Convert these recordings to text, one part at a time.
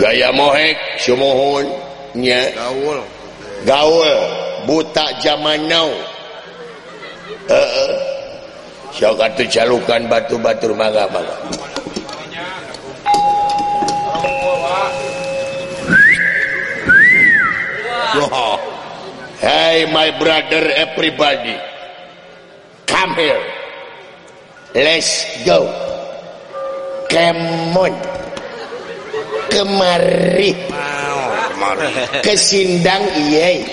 gaya mohek semohonnya gaul. Buta zaman now. Uh -uh. Syokat tuh calukan batu-batu mangga mangga. Oh. Hey my brother everybody. Come here. Let's go. Come on. Kemari. Kemari. Kesindang iye.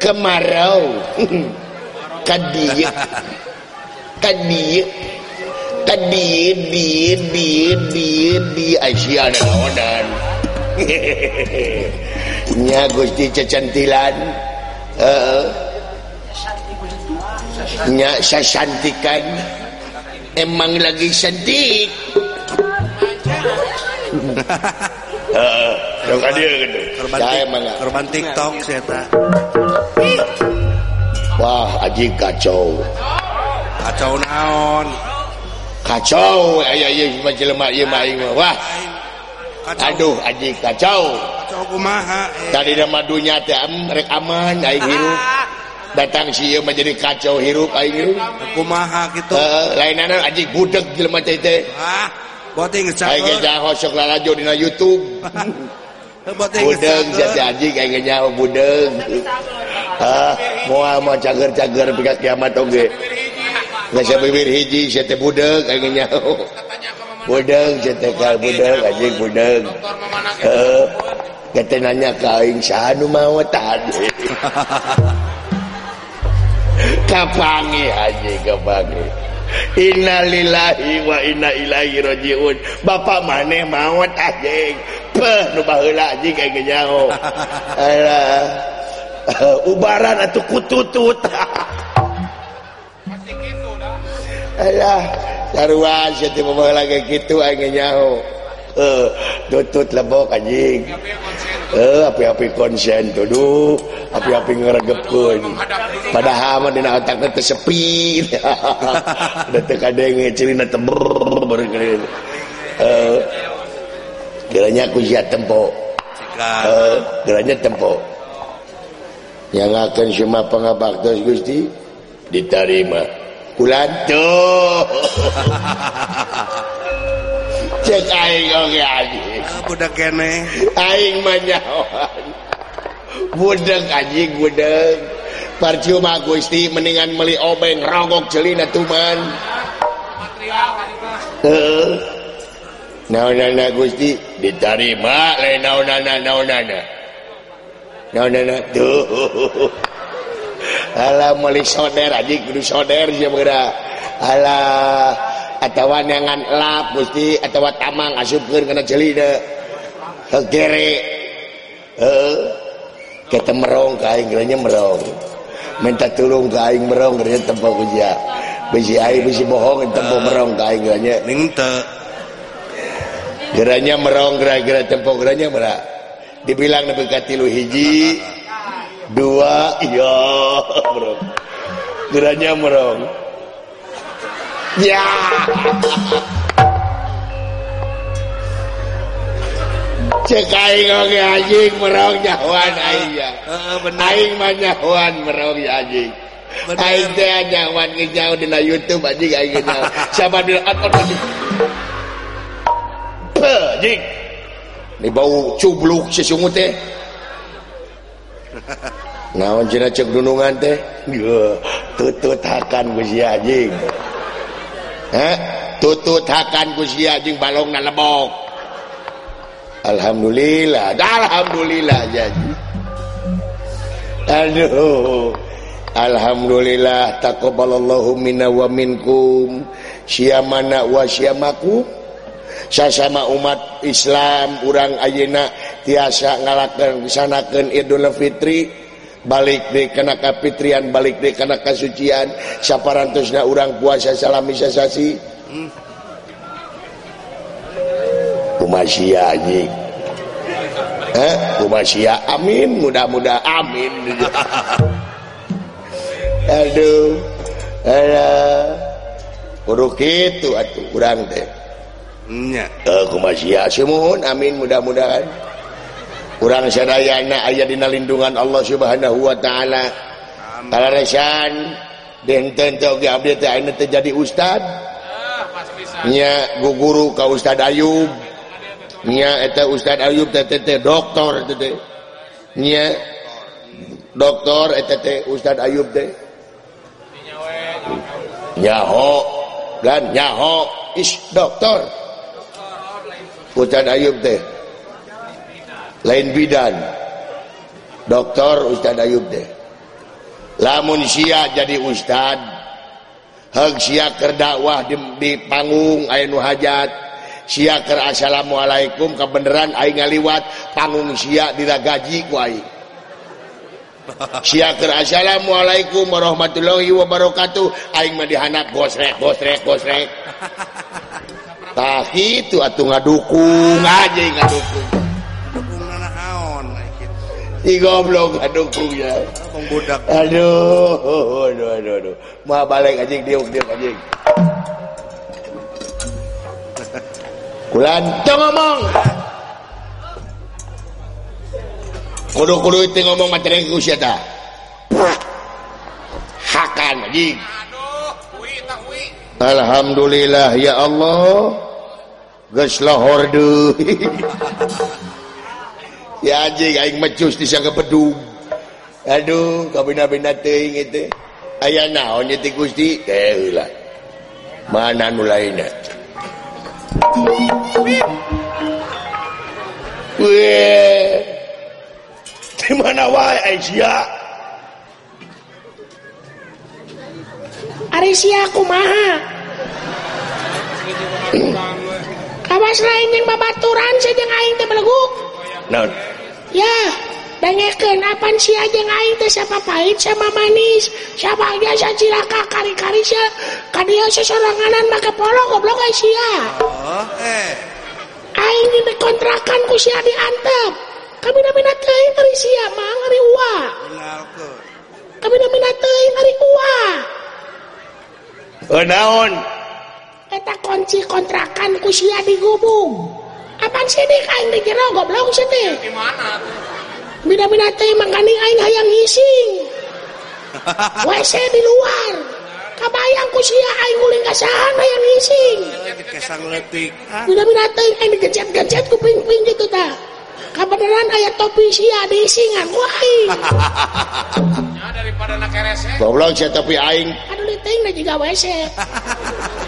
Kemarau. kadieu kadieu kadieu dieu dieu dieu di Asia dan nya Gusti cecantilan heeh nya sasantikan emang lagi santik heeh dong kadieu gitu saya emang korban TikTok saya tak Wah aji kacau. Kacau naon? Kacau. Aya Wah. Aduh aji kacau. Eh? Tadi madunya dunya rek aman aing hirup. Datang si menjadi kacau hirup aing hirup. Kumaha gitu lainana aji budek jelema teh teh. Ah, sok lalajo dina YouTube. Budeg jadi aji aing nyaho budeg. Ah. mau cager-cager pika kiamat oge nggak saya bibir hiji saya budeg kayaknya budeg saya kal budeg aja budeg eh kita nanya kain aing mau tadi kapangi aja kapangi Innalillahi wa inna ilaihi rajiun. Bapak maneh maot anjing. Peh nu baheula anjing kayak nyaho. Alah. ubaran atau kututut. Taruhan setiap mau lagi gitu angin nyaho. Eh tutut lebok anjing. Eh api-api konsen tuduh api-api ngeregepkeun padahal mah dina otak teh sepi. Da teu kadenge cirina teber bergeus eh geranya ku sia tempo. Eh geranya tempo. yang akan semua pengabaktos Gusti diterima. Bulan tuh. Cek aing oge anjing ah, budak kene. Aing mah nyawan budak anjing budak. Percuma Gusti mendingan meli obeng rogok celina tuman. Heeh. Naonana Gusti? Diterima lain naonana naonana atawan yangan lap Gusti atawa tamang asupkeun kana jelida kegere kiri kita merong ka aing nya merong. Minta tulung ka aing merong geus tempo kuja bisi aing bisi bohong tempo merong ka aing nya minta. Geranya merong gera-gera tempo geranya merah dibilang lebihkati lu hiji dua yo bro geranya merong ya. Cek aing oge anjing merong nyahuan aing ya. Aing mah nyahuan merong ya anjing. Aing teh nyahuan ge jauh dina YouTube anjing aing ge nyahuan. Siapa bilang otot anjing anjing. dibau cubluk si sungu teh naon cina cek dunungan teh tutut hakan ku si anjing ha? Tutut hakan ku si anjing balong na lebok alhamdulillah alhamdulillah jadi aduh alhamdulillah taqabbalallahu minna wa minkum. Syamana wa syamakum sasama umat Islam urang Ayeuna tiasa ngalakeun disanakan Idul Fitri balik di kana kapitrian balik di kana kasucian saparantusna urang puasa salami sasasi. Kumasia anjing. Eh kumasia amin mudah-mudah amin. Aduh aduh kudu kitu atuh urang teh. Mohon amin mudah-mudahan. Kurang aya dina lindungan Allah subhanahu Wa ta'ala. Terjadi Ustadznya guguru kau nya eta Ustad Ayub TTT dokter doktor teh Ustad Ayub deh nyaho dan nyaho. Is doktor. Ustad Ayub teh. Lain bidan. Dokter Ustad Ayub teh. Lamun sia jadi Ustad sia keur dakwah di, di panggung aya nu Hajat sia keur Assalamualaikum kebenaran Aing ngaliwat panggung sia diragaji gaji ku Aing. Sia keur Assalamualaikum warahmatullahi wabarakatuh Aing mah dihanap gosrek gosrek gosrek. tah itu atuh ngadukung aja ngadukung. Dukung naon gitu. Si goblok ngadukung ya. Budak. Aduh aduh aduh aduh. Mah balik anjing diuk diuk anjing. Kulan teu ngomong. Kudu-kudu itu ngomong materi ku sia tah hakan anjing. Alhamdulillah ya Allah. geus lohor deui. ya anjing aing mecus disangka bedung. Aduh, kabina-bina teuing itu. Aya naon ieu ti Gusti? Teh heula. Mana nu lainna? Weh. Di mana wae Asia? Arisia kumaha? Hmm. babaturan sejeng aing teh beleguk Naon? ya banyakkan apa teh? Siapa pahit sama manis? Siapa biasa cilaka kari-kari tadi sesoranganan make polo goblok Asia oh, eh. Aing ini kontrakan ku sia diantep. Kami nama natai ngeri sia mang ari uwa ua. Kami nama natai ari uwa Oh, naon? kita kunci kontrakan kusia digubung. Apa sini kain di jero goblok sini. Gimana? Bida-bida teh mangkani aing hayang ngising WC di luar. Kabayang kusia aing guling kasahan hayang ngising kesang letik bida-bida teh aing digecet-gecet kuping-kuping gitu ta. Kebenaran ayat topi sia diisingan ku aing. Ya daripada nak rese goblok sia topi aing. Aduh leting da juga WC.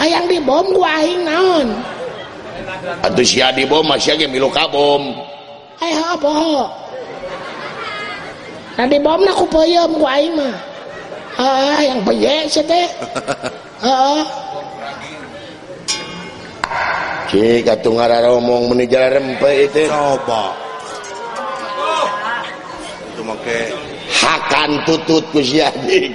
hayang dibom naon? Antusia dibom masih ge milu kabom. Ayo apa nah dibom na peuyeum ku aing mah. Ah yang peye sia teh. Heeh Cik atuh ngomong meni jalan rempe itu coba. Itu make hakan tutut ku sia anjing.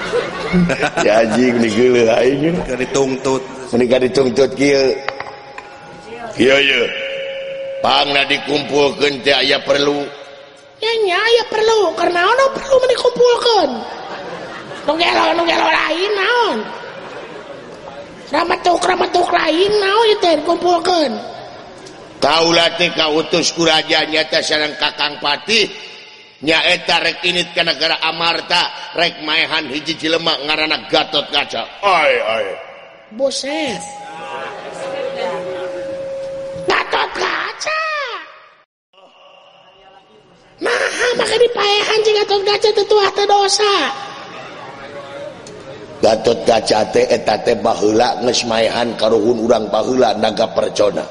anjing digele aing ditungtut. Menika dituntut kieu. Kieu ye pangna dikumpulkeun teh aya perlu. Ya nya aya perlu karena ono perlu meni kumpulkeun nu gelo nu gelo lain naon? Ramatuk ramatuk lain naon ieu teh dikumpulkeun? Kaulah teh kautus ku raja nyata sareng Kakang Patih. Nyaeta rek init ka negara Amarta rek maehan hiji jelema ngaranna Gatot Kaca. Ai ai. buset Gatot kaca Nah, maka dipaehan jeung Gatot kaca teu tuah teu dosa. Gatot Kaca teh eta teh baheula geus maehan karuhun urang baheula naga percona.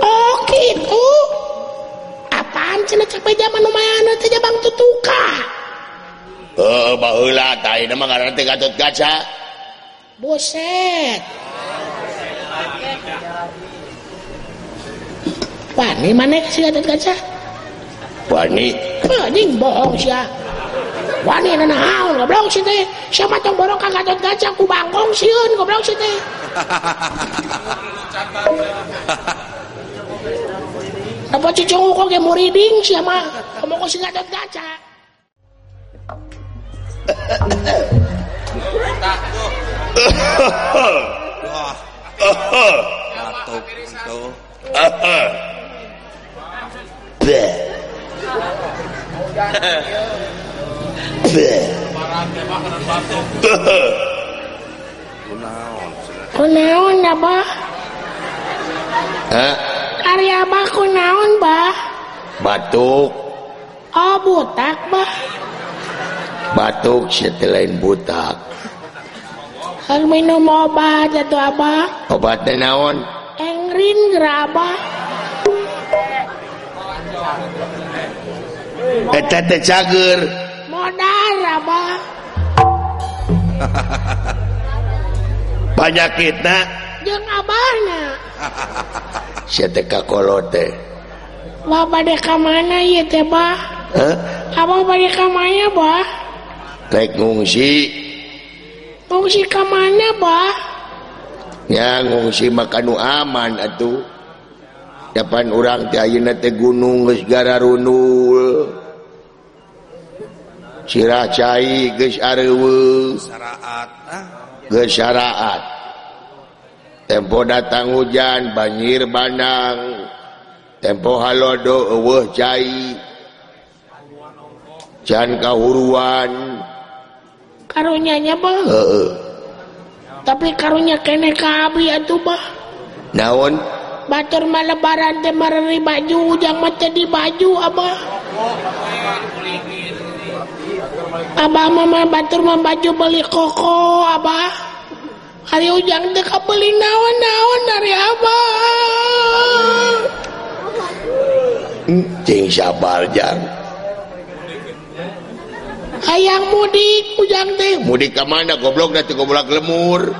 Oh gitu. cina capek zaman lumayan teh jabang tutuka. Eh baheula tah ieu mah ngaranna teh Gatot Kaca. buset Wani mana si Gatot Kaca? Wani. Anjing bohong sia. Wani na naon goblok si teh. siapa tong borong ka Gatot Kaca ku bangkong sieun goblok si teh. Apa cicung kok ge muriding sia mah. Kamu kok sing ngadot gaca. Batuk itu. Be. Be. Kunaon? Kunaon apa? Hah? Arya baku naon bah? Batuk. Oh butak bah. Batuk lain butak. Harus minum obat atau apa obatnya naon? Engrin gerabah Eta teh cager. Modal apa? Penyakitna jeung abahna sia teh? Ka wah bade ka mana ieu teh bah? Hah? Abah bade ka mana bah? Rek ngungsi. Ngungsi ka mana bah? Ya ngungsi mah aman atuh. Depan orang teh ayeuna teh gunung geus gararundul cirah cai geus areuweung saraat ah. tempo datang hujan banjir Bandang. Tempo Halodo eueuh cai. Can kahuruan. Karunyanya bah tapi karunya kene Abi atuh bah. Naon? Batur malebaran teh mareri baju ujang mata di baju abah. Abah mama batur mah baju beli koko abah. hari ujang teh kabeli naon-naon dari abah hmm, cing sabar jang. Hayang mudik ujang teh. Mudik ke mana? Goblok nanti goblok lemur.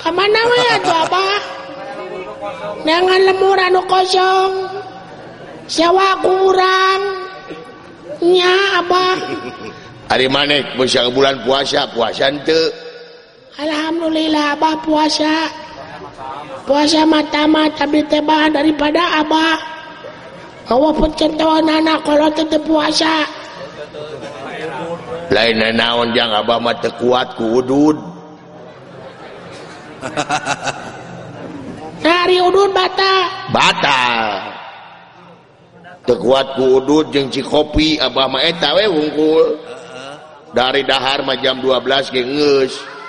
Ke mana we atuh abah jangan lemur anu kosong. Sewa kurang nya abah Ari manek bisa bulan puasa? Puasa teu Alhamdulillah Abah puasa. Puasa mata tapi tebah daripada Abah. Walaupun centon anak kalau tetap puasa. Lain naon jang Abah mata kuat ku udud dari udud batal. Batal. Tekuat ku udud jeung cikopi Abah mah eta we wungkul. Dari dahar mah jam 12 geus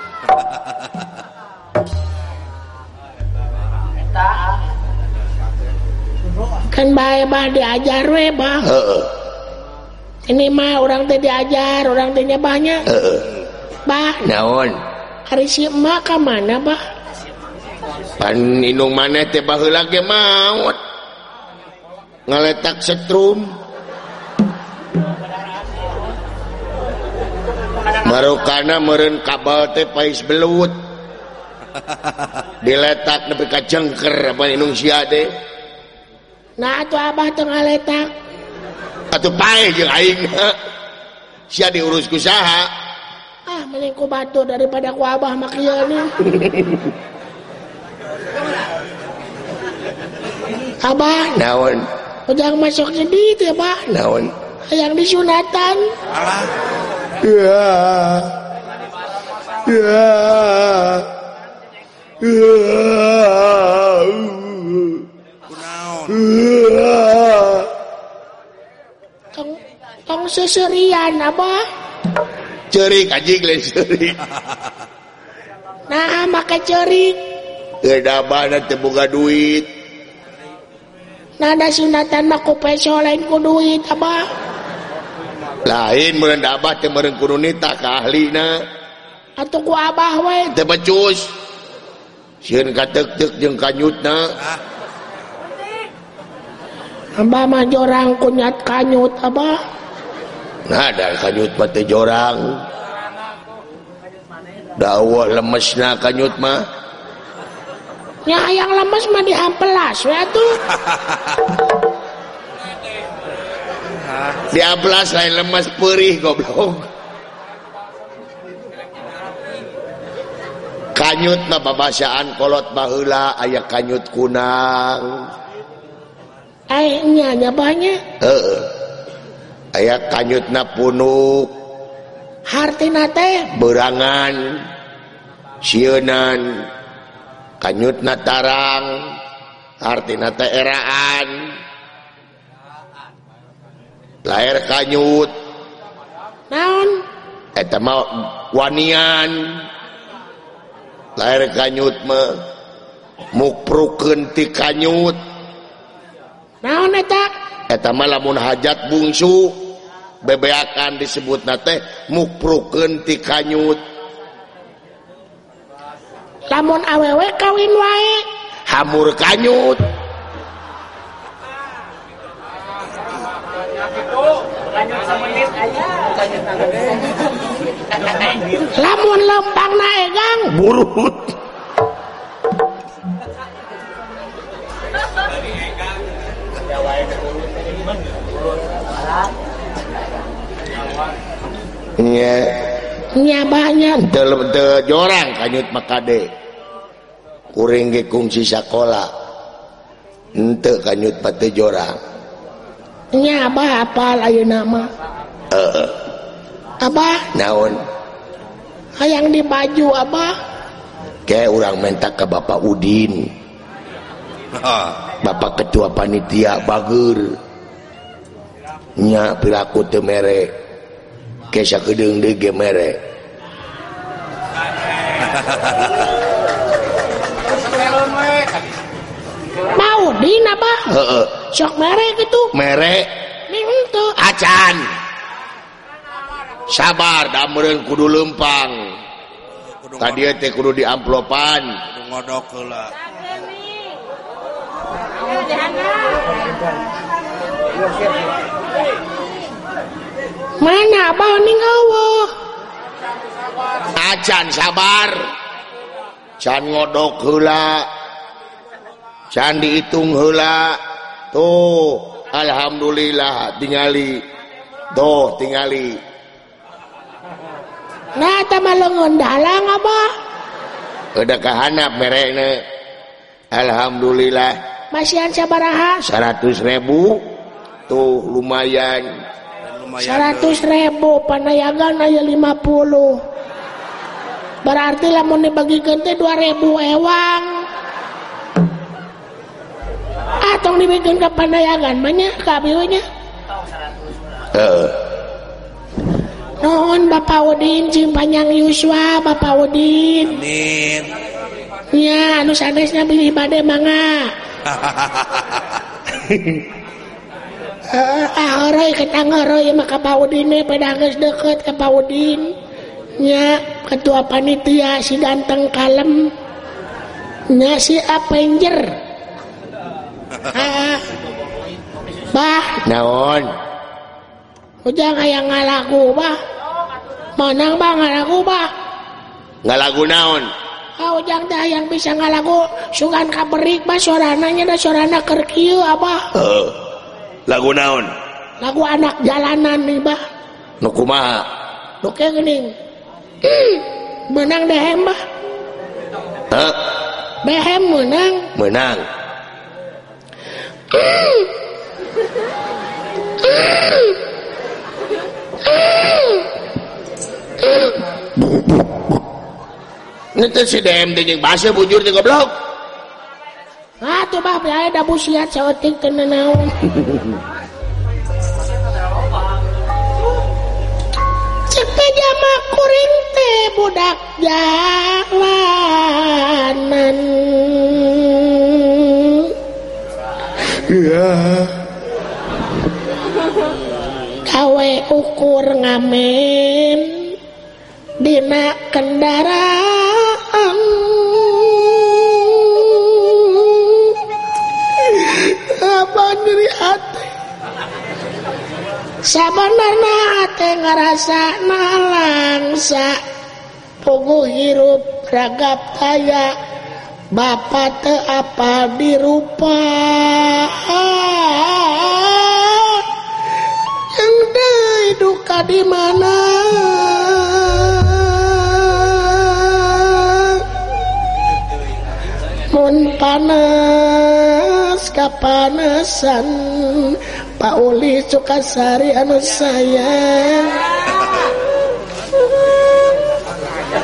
kan bae-bah diajar we bah heeh. Ini mah orang teh diajar orang tehnya banyak heeh. Bah naon? Hari si emak ka mana bah pan inung maneh teh baheula ge maot ngaletak setrum. marukana meren kabal teh pais belut. Diletak nepi ka cengker apa inung sia teh nah atuh abah teu ngaletak. Atuh pae jeung aingna sia diurus ku saha. Ah mending ku batur daripada ku abah mah kieu Abah. Naon? Ujang masuk sedih teh abah. Naon? Hayang disunatan. Alah. tong seserian apa cerik anjing lain cerik nah maka cerik Eda bana tebuka duit. Nada sunatan mah ku lain ku duit apa? lain meureun da abah teu meureun kudu nita ka ahlina. Atau ku abah we. Teu becus. Sieun kateuk-teuk jeung kanyutna. Ah. Abah mah jorang kunyat kanyut abah. Nah da kanyut mah jorang. Dakwah lemesna kanyut mah. Nya yang lemes mah dihampelas we atuh. diablas lain lemes perih goblok. Kanyut na babasaan kolot bahula aya kanyut kunang. Airnya nya banyak uh, aya kanyut na punuk. Hartina teh? Berangan. Sieunan. Kanyut na tarang. Hartina teh eraan. lahir kanyut. Naon? Eta mah wanian. Lahir kanyut mah mukprukeun ti kanyut. Naon eta? Eta mah lamun hajat bungsu bebeakan disebut mukprukeun ti kanyut. Lamun awewe kawin wae. Hamur kanyut. lamun lempang naegang burut Iya. Nya banyak. teu teu jorang kanyut makade. Kuring ge kungsi sakola. Henteu kanyut pate jorang. Nya apa apal ayeuna mah? Heeh. Abah? Naon? Hayang di baju Abah. Kayak urang minta ke Bapak Udin. Bapak ketua panitia Bagurnya perilaku ke sakeudeung deui ge mere. Mau Udin Heeh. Sok mere kitu. Mere. Ini henteu. acan. sabar dameun kudu lempang. Tadi teh kudu di amplopan ngodok heula mana abah ning awah? Acan sabar. Can ngodok heula. Can dihitung heula. Tuh alhamdulillah tingali. Tuh tingali. Nah, dalang apa? Udah kehanap merene. Alhamdulillah. masihan sabaraha? 100 ribu. Tuh lumayan. lumayan 100 ribu panayagan aya 50. Berarti lamun dibagi gente 2000 ewang. atau dibikin ke panayagan banyak kabirunya. Heeh. Uh. Nuhun Bapak Udin jeung panjang Yuswa Bapak Udin. Amin. Nya anu sanesna bilih bade mangga eh, ahoroy ketang mah ka Pak Udin eh, pada geus deket ka Pak Udin nya ketua panitia si ganteng kalem. Nya si Avenger. Ah, bah naon? Ujang aya ngalagu bah. Manang bah ngalagu bah. Ngalagu naon? Ah ujang teh yang bisa ngalagu sugan kaberik bah sorananya da sorana keur kieu abah. Heeh. Lagu naon? Lagu anak jalanan nih bah. Nu kumaha? Nu geuning. Hmm. Menang dehem bah. Heh. Behem menang. Menang. Hmm. hmm. Nanti si DM yang bahasa bujur di goblok. Ah, Ato ba, biaya ada busiat sa kena kananaon. Cepet ya, mah kuring teh budak jalanan. Ya. Gawe ukur ngamen dina kendaraan. Apa diri hati Sabanarna hati ngerasa nalangsa Pugu hirup ragap kaya Bapak te apa dirupa ka di mana? Mun panas kapanasan. Pauli Sukasari anu sayang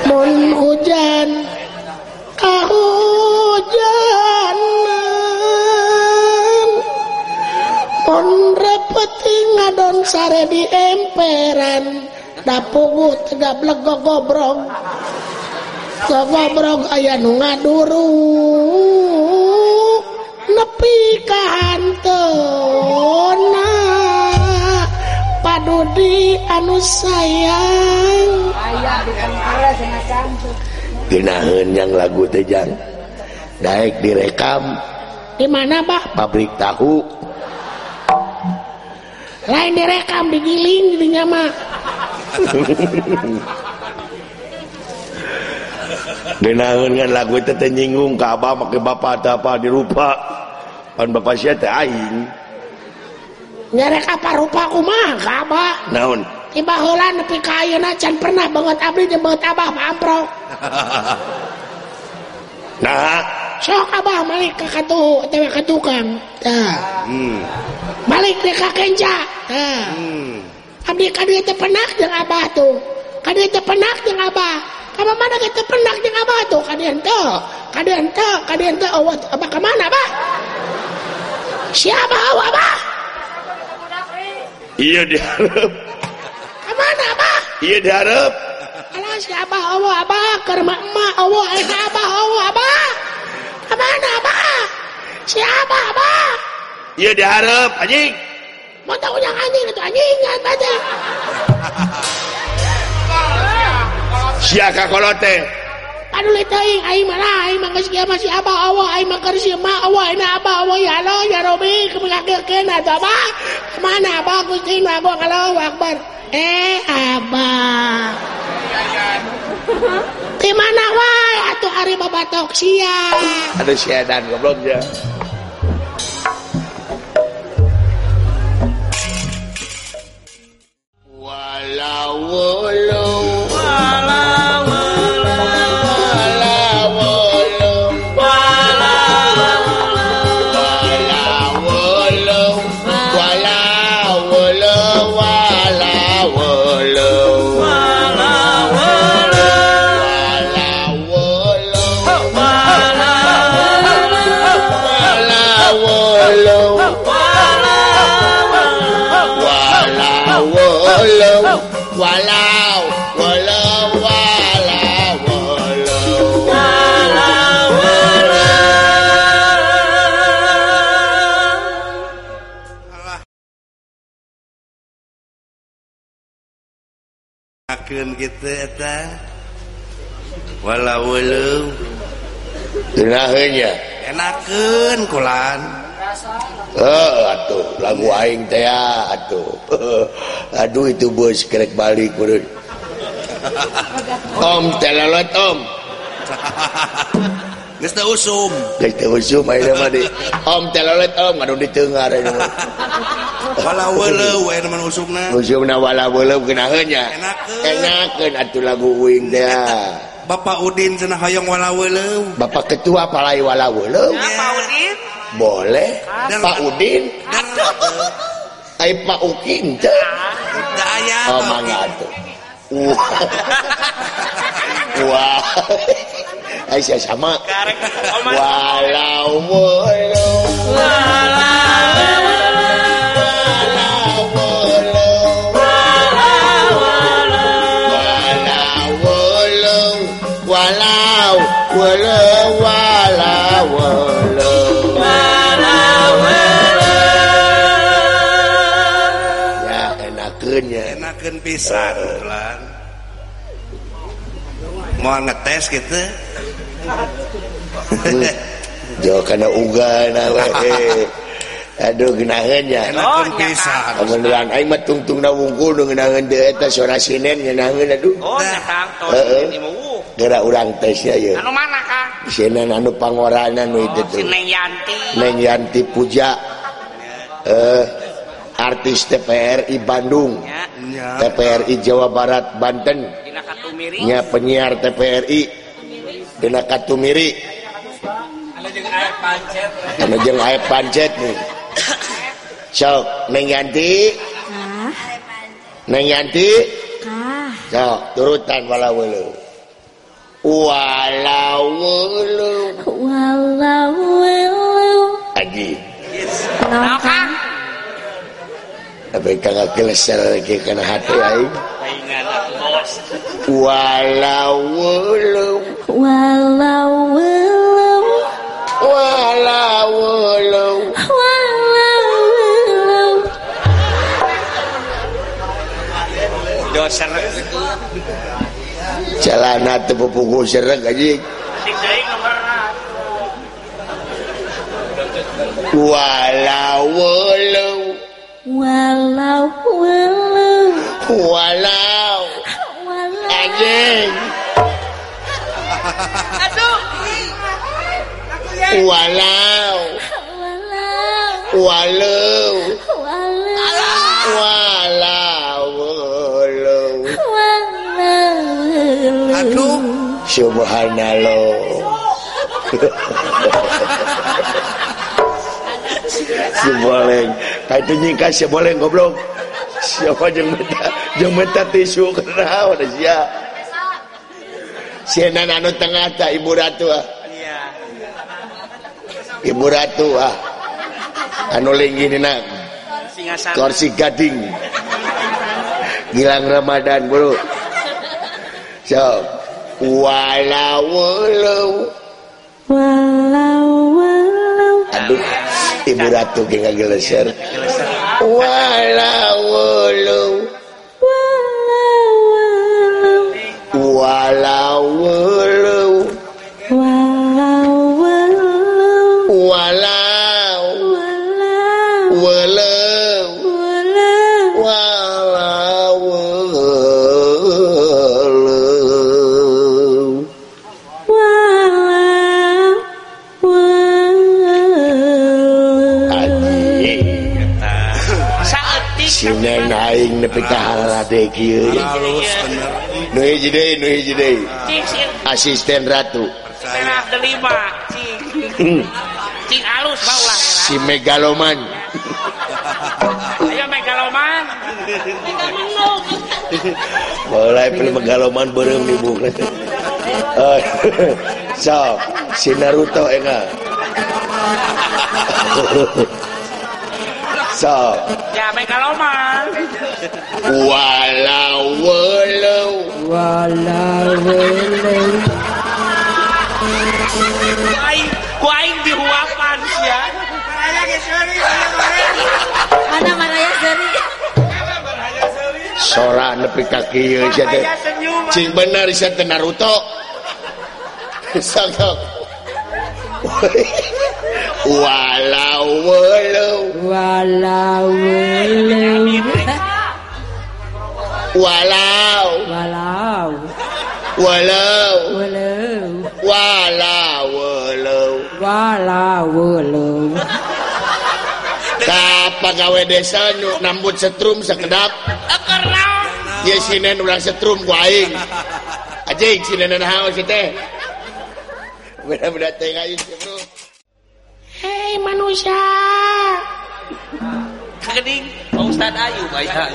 mun hujan sare di emperan. Dapugu tegap lego gobrong go gobrong aya nu ngaduru. Nepi ka hantona padudi anu sayang. Dinaheun yang lagu teh jang. Daek direkam di mana bah pabrik tahu. lain direkam digiling di mah. Genaun kan lagu itu nyinggung ke abah pakai bapak atau apa dirupa. Pan bapak sia teh aing. Nyerek apa rupa kumaha ke abah? Naon? Tiba baheula nepi ka ayeuna can pernah banget abdi jeung banget abah pamprok nah. Sok abah malik ka katu teh ke tukang tah hmm. Balik deh ka kenca. Hmm. abdi ka dieu teh penak jeung abah tuh. Ka dieu teh penak jeung abah. Ka mana ge teh penak jeung abah tuh? Ka dieu teh ka dieu teh ka dieu teh eueuh abah? Ka mana abah siapa eueuh abah? Iya diharap. ka mana abah? Iya diharap. Alah si abah eueuh abah? Keur mak emak eueuh ayeuna abah eueuh abah? Ka mana abah? Si abah abah Iya diharap anjing. Mau tahu yang anjing itu anjing nggak baca. Siaka teh? Paduli teuing aing mana aing mah geus kieu masih apa Allah aing mah keur sia mah Allah ina apa Allah ya Allah ya Rabbi kemengakirkeun atuh apa? Mana apa Gusti mah gua kalau Akbar. Eh abah. Di mana wae atuh ari babatok sia. Ada siadan goblok ya. Walau akeun gitu eta walau ulung dinahnya enakeun kulan heuh oh, atuh. Lagu aing teh ah, atuh. Aduh itu bos kerek balik kudu om telalot om. usum. Usum om telolet om aduh ditengar wala wala wae teman usumna usumna wala wala geunaheunnya enakeun atuh lagu uing teh Bapak Udin cenah hoyong wala wala Bapak ketua palai wala wala Udin. Boleh dan, Pak Udin. aduh ai Pak Ukin da aya oh mangga atuh wow. Aisyah sama oh, walau walau walau walau walau walau ya enakannya Enakeun pisan mohon ngetes gitu jauh kana uga na we. Aduh geunaheun nya. Pisan. aing mah tungtungna wungkul nu geunaheun teu eta sora sinen geunaheun aduh. Oh, datang tos ini mah. Gara urang teh sia ye. Anu mana Kang? Sinen anu pangoranan nu itu teh. Neng Yanti. Neng Yanti Puja. Eh artis TPRI Bandung. TPRI Jawa Barat Banten. Nya penyiar TPRI. Dina katumiri Anu jeung aep pancet nih. Sok Neng Yanti. Ah. Neng Yanti. Kah? Sok turutan walawulu. Walawulu. Walawulu. Aji. Nokan. Tapi kagak kelesel lagi kena hati aing. walau ulung walau ulung walau ulung walau ulung doser. Celana tepuk punggung sereng aja walau ulung walau ulung walau. anjing aduh walau walau walau aduh subhanallah. Si boleng itu nyikat si boleng goblok. Siapa yang minta yang minta tisu kenapa siapa Sienan anu tengah tak ibu ratu ah. Iya. Ibu ratu ah. Anu linggih Singasana. kursi gading. Gilang Ramadan bro. So, walau walau walau walau aduh ibu ratu ge ngageleser walau walau hòa lao vơ lưu hòa lao vơ lưu hòa lao vơ lưu hòa lao vơ lưu Aji Saat Sinengaing nepikah lah dekieu. Halus bener. nu hiji deui nu hiji deui asisten ratu Serah delima. Cing. Cing hmm. alus baulah ya. si megaloman Ayo megaloman. mulai pilih megaloman beureum di buku eh, so si Naruto enggak so Ya walau walau. Kuaing, kuaing dihuapan ya. Mana mana ya Seri? Sora nepi ka kieu sia teh. Saya senyum. cing bener sia teh Naruto. Walau walau walau walau. Walau. Walau. Walau. Walau walau. Walau pegawai desa nu nambut setrum sekedap? Ya sinen urang setrum ku aing. Ajeing sinen haos teh. Beda-beda teh aing bro. Hei manusia. kening Pak Ustad Ayub aya.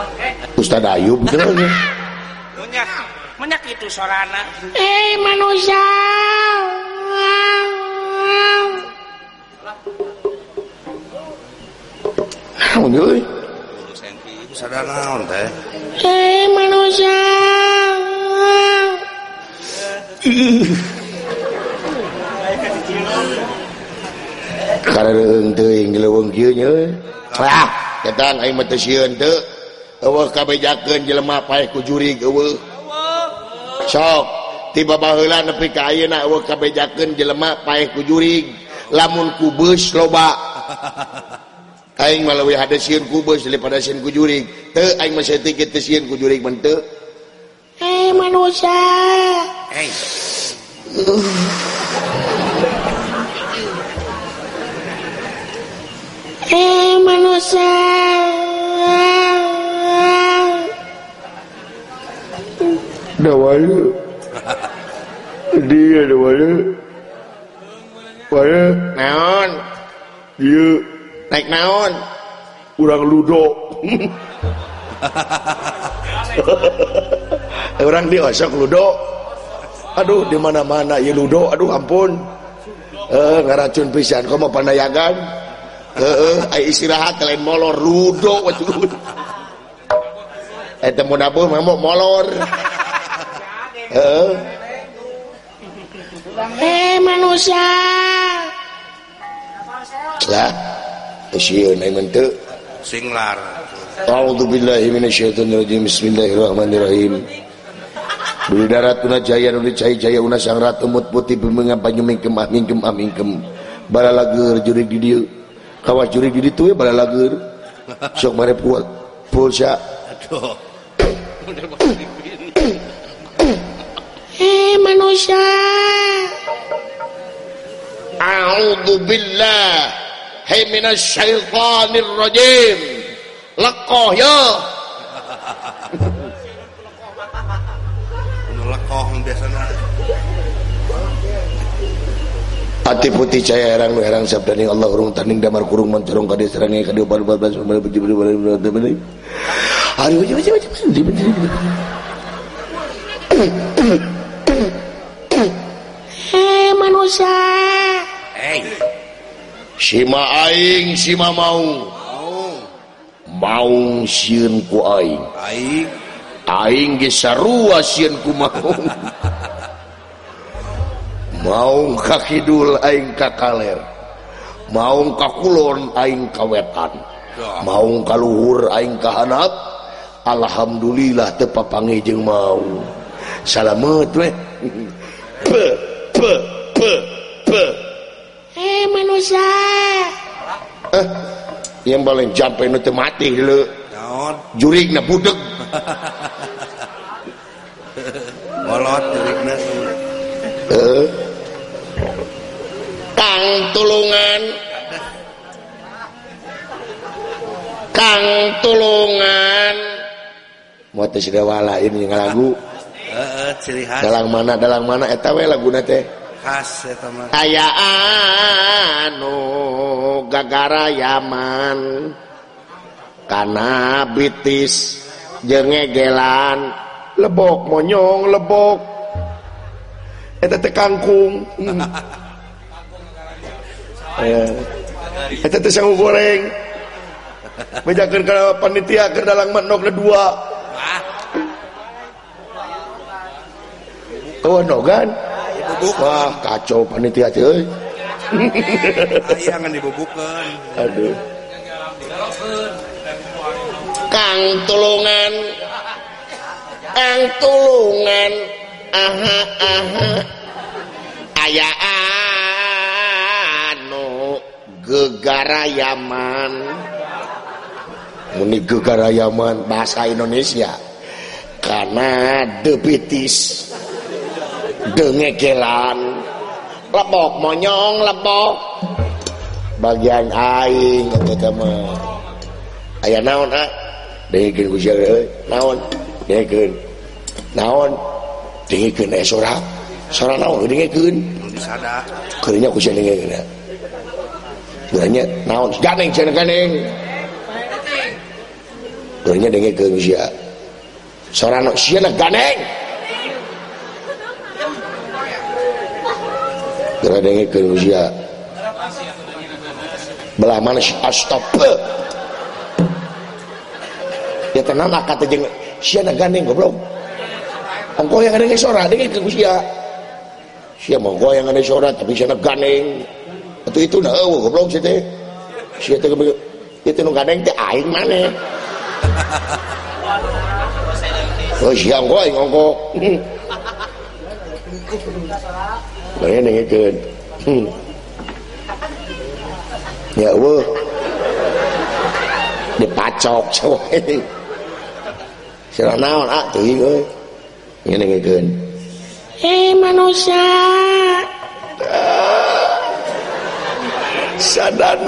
Ustad Ayub terus. Nunyak, menyak itu sorana. Eh manusia. Naon euy? Sadar naon teh? Eh manusia. Karena teuing leuweung kieu nya euy. ah datang aing mah teu sieun teu eueuh kabejakeun jelema paeh ku jurig eueuh sok tiba baheula nepi ka ayeuna eueuh kabejakeun jelema paeh ku jurig lamun ku beus loba. Aing mah leuwih hade sieun ku beus daripada sieun ku jurig teu aing mah saeutik teu sieun ku jurig mah teu hei manusia. Hey Hei manusia Dawalu Dia dawalu Walu Naon Dia Naik naon Urang ludo. Orang diosok ludo. Aduh di mana-mana ya ludo. Aduh ampun. Eh, Ngaracun pisan. Kau mau pandayagan? istirahat lain molor rudo eh, molor. Eh manusia. Lah eh, singlar rajim. Bismillahirrahmanirrahim. Budaratuna jaya nu cai jaya una sang ratu mut putih pemengam panyumingkem amingkem amingkem balalager jurig di dieu. kawa juri di ditu bala lager sok mare puat pulsa. Aduh. Eh manusia. A'udzu billahi minasy syaithanir rajim. Lekoh yo. Lekoh biasanya. Ati putih cahaya herang herang sab Allah urung tanding damar kurung mencorong kadi serangi kadi opal opal belas opal biji biji biji biji biji Aduh biji biji biji biji biji Hei manusia. Hei. Sima aing sima maung Maung sieun ku aing. Aing. Aing ge sarua sieun ku maung mau kakidul aing ka kaler mau kakulon aing ka wetan mau kaluhur aing ka handap Alhamdulillah teu papanggih jeung mau salamet we. Pe pe pe pe. Eh manusia. Eh yang paling jampe nu teu mati dulu jurigna budeg. Bolot jurigna. Eh? Kang tulungan. Kang tulungan. Motis dewala yang lagu. Ciri khas. Dalam mana dalam mana Eta etawe laguna teh. Khas kaya anu gagara Yaman bitis jeung jengegelan lebok monyong lebok. Eta teh kangkung. Hmm. Ya. sangu goreng. Mejakan ke panitia ke dalam menok kedua kawan ah. oh, nogan? Wah kacau panitia cuy ayangan dibubukan aduh. Kang tulungan. Kang tulungan. Aha aha. Ayah gegara Yaman muni gegara Yaman bahasa Indonesia. Karena debitis. Dengegelan. Lebok monyong lebok bagian aing atau mah ayah naon ha? Dengekeun ku naon? Dengekeun naon? Dengekeun eh sorak sorak naon? Dengekeun sadar kerennya ku dengekeun Duhnya naon Ganeng cenah ganeng. Duhnya dengi keung sia. Sorana sia na ganeng. Gara dengi keung sia. Belah mana si astagfir. Ya tenan akad jeung sia na gandeng goblok. Engko yang ada sorana dengi keung sia. Sia mah goyang ada sorana tapi sia na gandeng itu itu nah eueuh goblok sih teh sia teh itu nu gadeng teh aing maneh Oh siang kok aing ongkok Lain nengekeun Ya eueuh dipacok cowok ini Sirah naon ah teuing euy Ngene ngekeun. Eh manusia sadar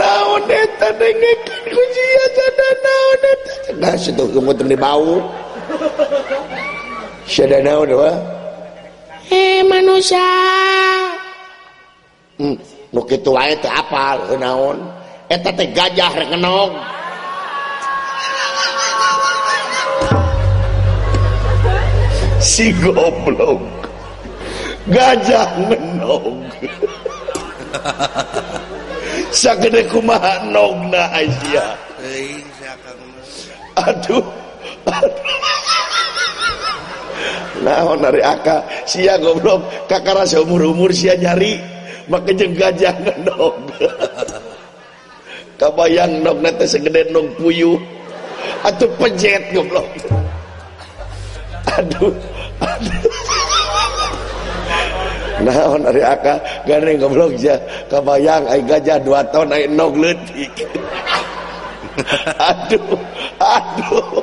eta dengekin ku sia sadar eta nah situ kemut di bau. Sadar wa eh manusia. Hmm, nu kitu wae teh apal naon? Eh, eta teh gajah rek ngenog si goblok. Gajah ngenog aduh. Naon dari aka? Sia goblok. Kakara seumur-umur sia nyari. Maka jeung gajah ngendog kabayang nog teh segede nog puyuh. Atuh pejet goblok. Aduh. Aduh. naon ari aka gandeng goblok ja. Kabayang aing gajah 2 ton aing nog leutik. Aduh aduh.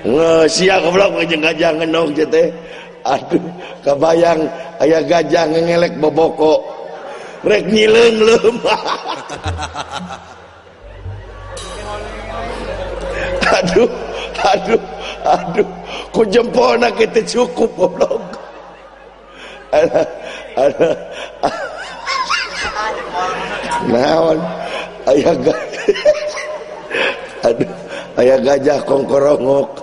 Nge, sia goblok jeung gajah ngenog je teh. Aduh kabayang aya gajah ngelek boboko. Rek nyileung leumah aduh aduh aduh. Ku jempolna kitu cukup goblok. naon? Aya aduh aya gajah kongkorongok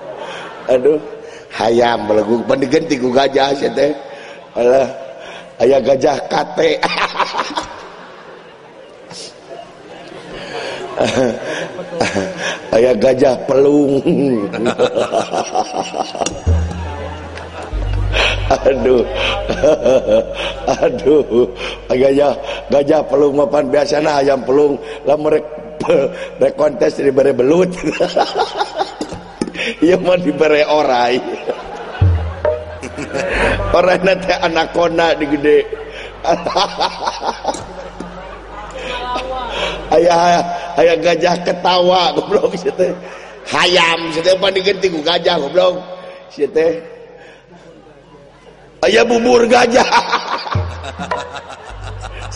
aduh hayam melegu pendiganti ku gajah sih teh alah aya gajah kate. Aya gajah pelung aduh. Aduh. Gajah gajah pelung mapan biasana ayam pelung. Lah merek rek kontes dibere belut. Iya mah dibere orai. Orai nanti anak kona di gede. Ayah ayah gajah ketawa goblok sih teh. Hayam sih teh apa diganti gajah goblok. Sih aya bubur gajah.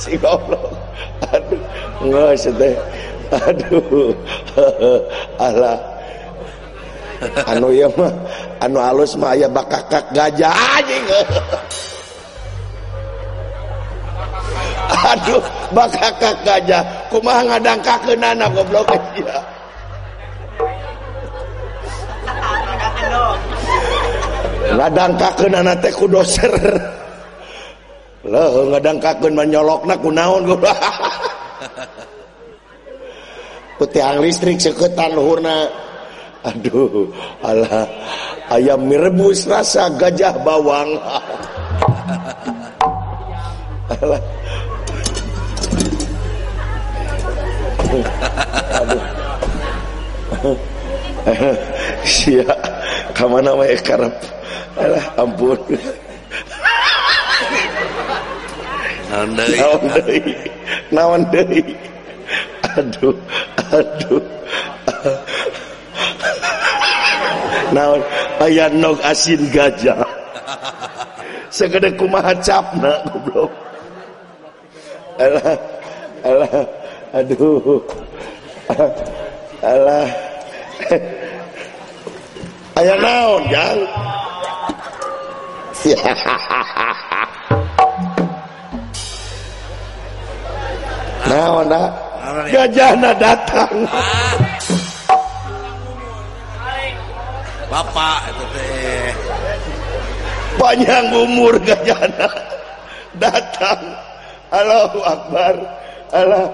Si goblok. Aduh nggak teh aduh. Alah. Anu ya mah anu halus mah aya bakakak gajah anjing aduh bakakak gajah. Kumaha ngadangkakeunana goblok? Ya ladangkakeun anak teh ku doser. Leuh ngadangkakeun menyolokna kunaon gua. Ku tiang listrik seuketan luhurna. Aduh alah ayam mie rebus rasa gajah bawang. Alah aduh. Sia ka mana wae karep? Alah ampun. Naon deui? naon deui. Naon deui aduh aduh. Naon aya nog asin gajah. Segede kumaha capna goblok. Alah alah aduh. Alah. Aya naon jang naon ya? gajahna datang. Bapak itu teh. panjang umur gajahna datang. Allahu Akbar. Allah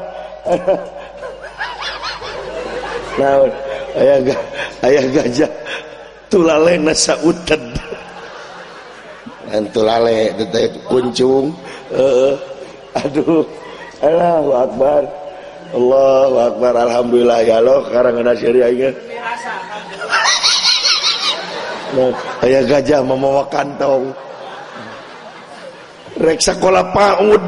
naon? Ayah ayah gajah. Tulale nasa teteh kuncung. Uh, aduh. Allahu Akbar. Allahu Akbar. Alhamdulillah ya Allah sekarang ada syariah ingat nah, ayah gajah membawa kantong rek sekolah PAUD.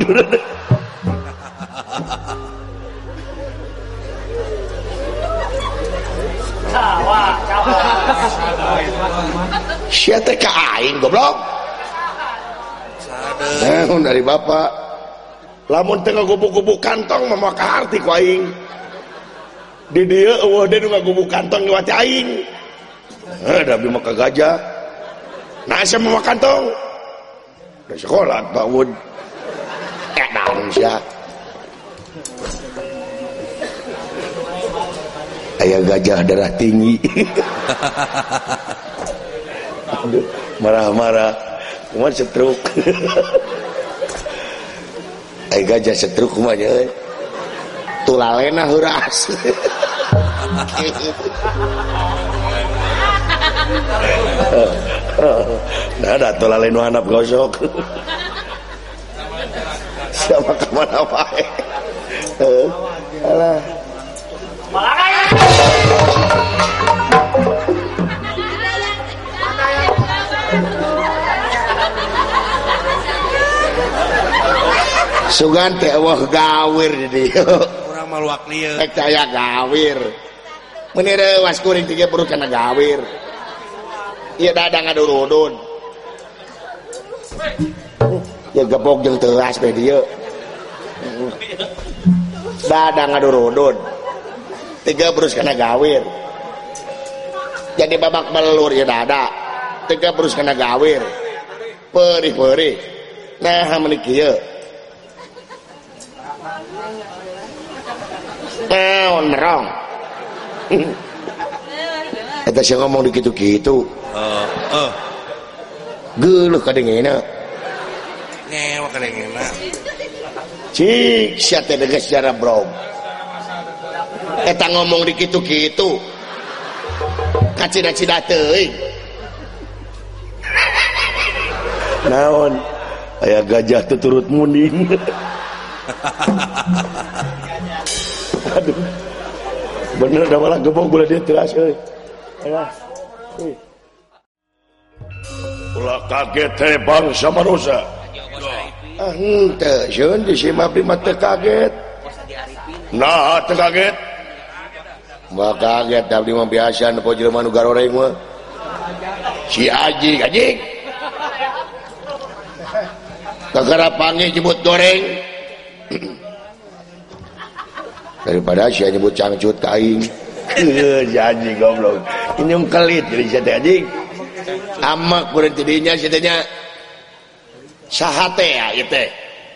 Siapa ka aing goblok? nah, dari bapak. Lamun tengah kubu-kubu kantong memaka arti ku aing. Di dia eueuh dia nu ngagubu kantong nyawa aing. Heh da abdi maka gajah nah asa mah kantong. Da sekolah Pak Wud. Eh naon sia. Aya gajah darah tinggi. Marah-marah. kumaha setruk. Ai gajah setruk kumanya tulalena heuras nah ada nu handap gosok. Sama kemana wae alah. Malakai! sugan teh wah gawir di orang maluak lieu. Eh, Rek aya gawir. Meuni reuwas kuring tiga perut kana gawir. Ieu dadang ngadurudun ya gepok jeung teras bae dieu dadang ngadurudun tiga perut kana gawir. Jadi babak belur ya dada. Tiga perut kana gawir. Perih-perih. Nah meuni kieu. naon merong eta sih ngomong di gitu gitu uh, eh, eh. geluh kadengena ngewa kadengena cik sia teh geus jarah bro? Eta ngomong di gitu gitu kacida-cida teuing eh. naon? Aya gajah tuturut munding aduh. Bener udah malah gebok gula dia teras eh. euy eh. ulah kaget teh bangsa manusia. Ah henteu sieun di si mabdi mah teu kaget nah teu kaget mah kaget abdi mah biasa nu jelema nu garoreng mah. Si aji aji. Kagara panggil jebut goreng. daripada saya nyebut cangcut kain anjing goblok. Ini yang kelit jadi si anjing amak kurang tidinya si tanya sahate ya itu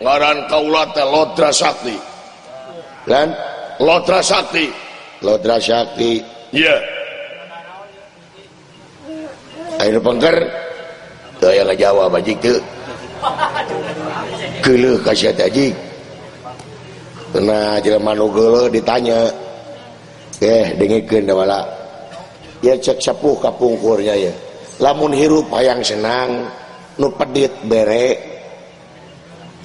ngaran teh lotra sakti. Kan lotra sakti. Lotra sakti. Iya. Air pengker. Tuh yang jawab aja itu keluh kasih anjing nah jelema nu geuleuh ditanya eh dengekin wala ya cek sepuh kapungkurnya ya. Lamun hirup hayang senang nu pedit bere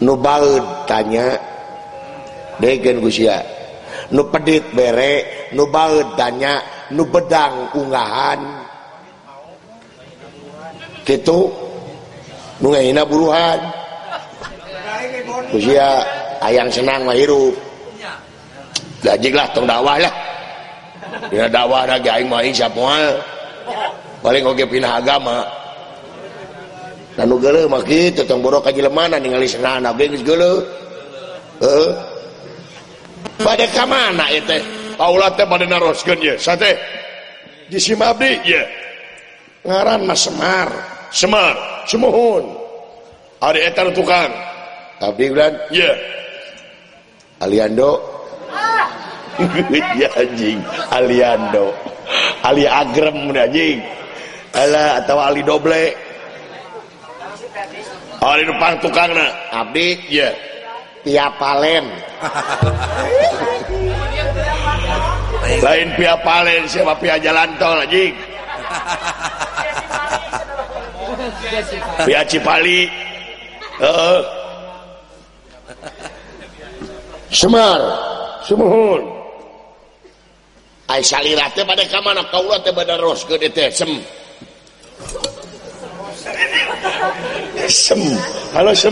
nu baeut tanya. Degen gusia nu pedit bere nu baeut tanya nu bedang unggahan. Gitu nu ngahina buruhan. Gusia ayaang senang mah hirup. Mahirup gajilah tong dakwah lah. Dina dakwah lagi aing mah insya moal paling oge pindah agama. Lalu geuleuh mah kitu tong borok ka jelema ningali senana ge geus geuleuh. Heeh. Bade ka mana ieu teh? Paula teh bade naroskeun ye sate di Simabdi ye ngaran mah Semar. Semar. Sumuhun. Ari eta tukang. Abdi bulan ye. Aliando? Anjing. Aliando. Ali agrem anjing. Ala atau Ali doble. Oh, Ali depan tukang na Abdi? Ya yeah. tiap palen. Lain pia palen siapa pia jalan tol anjing? Pia Cipali. Uh -uh. Semar semohon pada mana kau Ros halo sem.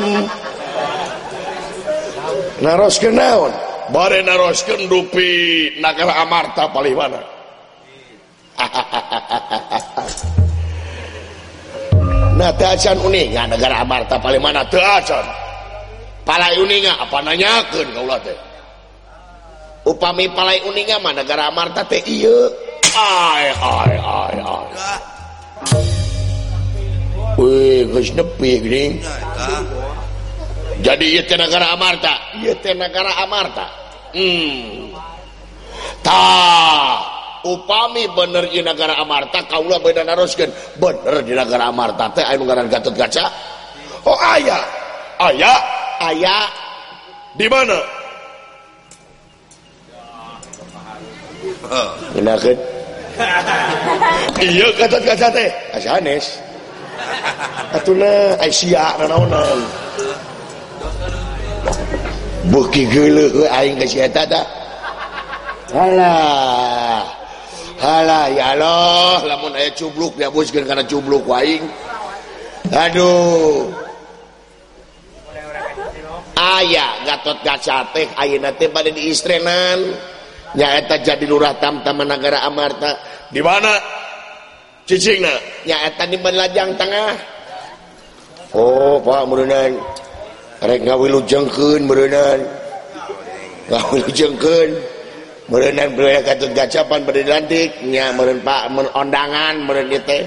Naroskeun naon? Bare naroskeun dupi nagara amarta palihwana. nah teu acan uninga nagara amarta palihwana teh teu acan. pala uninga apa nanyakan kaulah teh? Upami palai uninga mah negara Marta teh iya ay ay ay ay Wih, geus nepi gini. Jadi ieu teh negara Amarta, ieu teh negara Amarta. Hmm. Tah, upami bener di negara Amarta kaulah beda naroskeun. Bener di negara Amarta teh aya nu Gatot Kaca? Oh aya. Aya. aya di mana? Ah. Iya kacat-kacat teh. Asanes atuna Asia nanaonan Beuki geuleuh aing ka si eta tah halah halah ya Allah. Lamun aya cubluk diabuskeun kana cubluk aing. Aduh. aya Gatot Kaca teh Ayeuna teh bade diistrenan. Nyaeta jadi lurah Tamtama Nagara Amarta. Di mana? Cicingna. Nyaeta di Banlajang tengah. Oh Pak meureunan rek ngawilujengkeun meureunan ngawilujengkeun. Meureunan belayar Gatot Kaca pan bade dilantik. Nya meureun Pak mun ondangan meureun teh.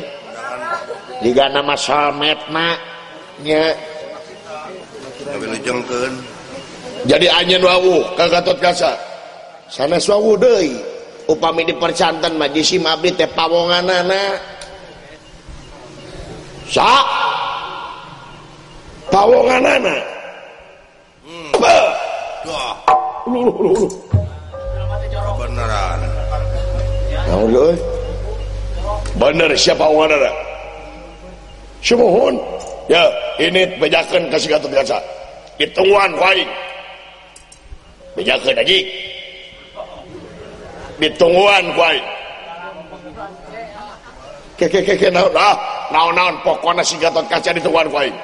Jiga nama salmetna. Nya jadi anjeun wawu ka Gatot Kaca sanes wawu deui. Upami dipercanten mah ji sim abdi teh pawonganana. Sa. Pawonganana. Hmm. Duh. Uluh, uluh, uluh. beneran euy? Bener siapa pawonganana Semohon ya ini bejakan kasih Gatot Kaca ditungguan ku aing bejakeun anjing ke ke ke naon ah naon naon pokona si Gatot Kaca ditungguan ku aing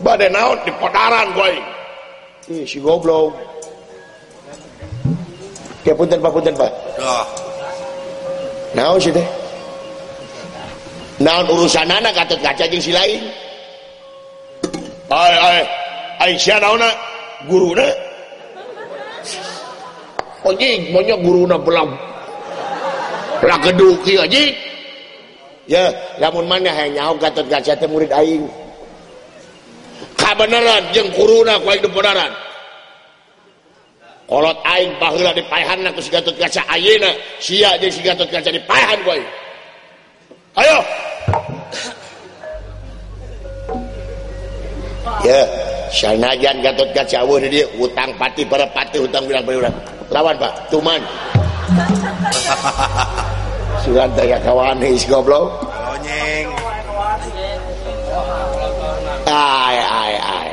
bade naon di podaran aing? ih si goblok ke punten Pak, punten Pak. Dah, Naon sih teh? Naon urusanana Gatot Kaca jeung si lain? Ai ai Aisyah naona guruna. Ojing monyo guruna pulang pulang geduk ya anjing. Ya lamun mana hayang nyaho gatot gaca teh murid aing. Kabeneran jeung kuruna ku aing beneran kolot aing baheula dipaehanna ku si gatot gaca ayeuna sia jeung si gatot gaca dipaehan ku aing. Ayo. Ya. yeah. Syanajan Gatot Kacawa dia utang pati pada pati utang bilang pada orang. Lawan Pak, cuman. Sulan daya kawan is goblok. Onyeng. Ay ay ay.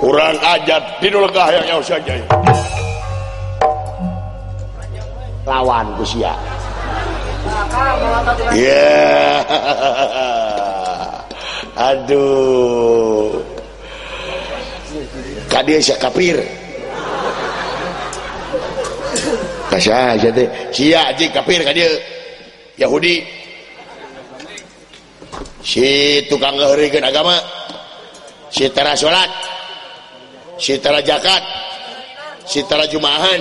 Kurang ajat dinulgah yang nyawa saja. Lawan kusia. Ya. Yeah. Aduh. Kadesya kafir aja teh sia aji kafir kadieu Yahudi. Si tukang ngeheurikeun agama si tara salat si tara zakat si tara jumahan.